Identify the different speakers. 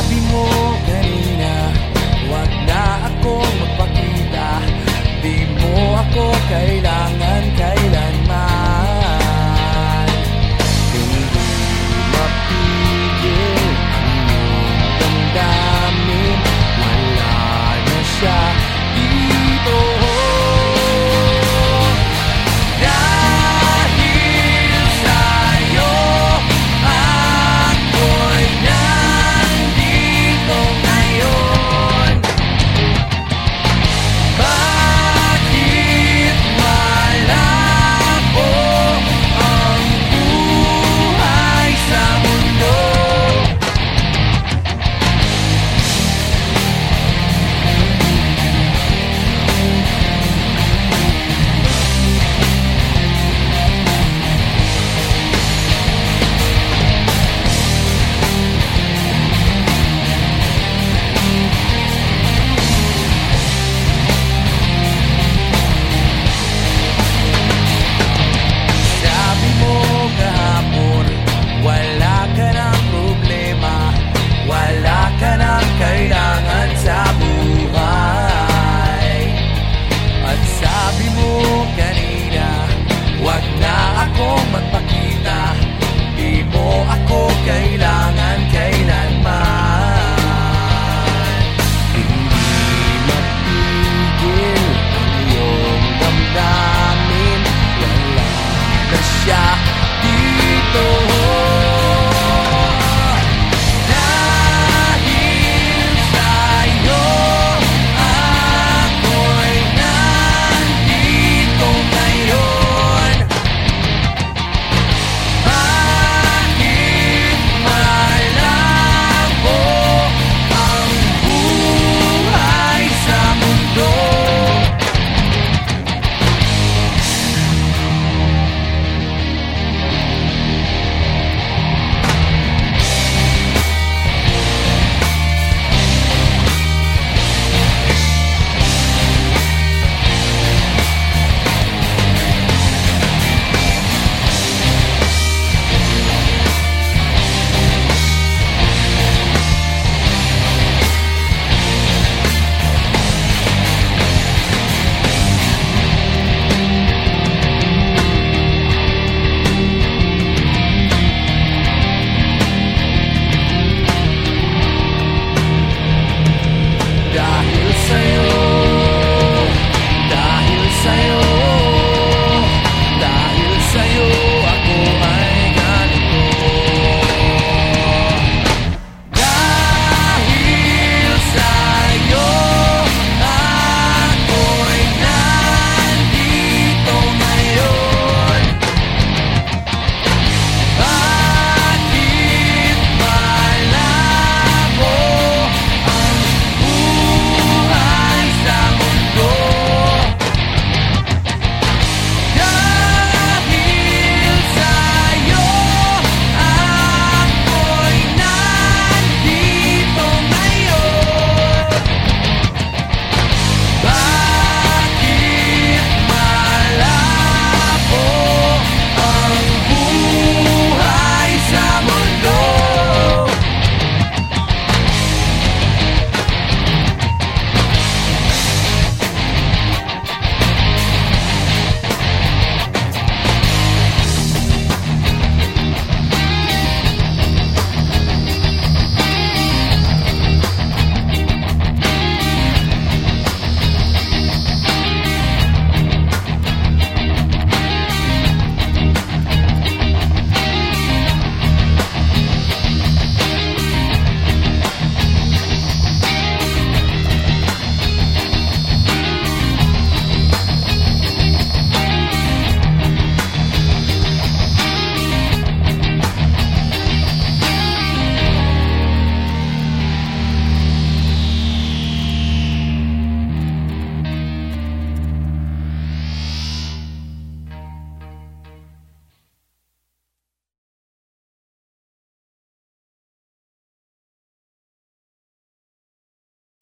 Speaker 1: sabi more.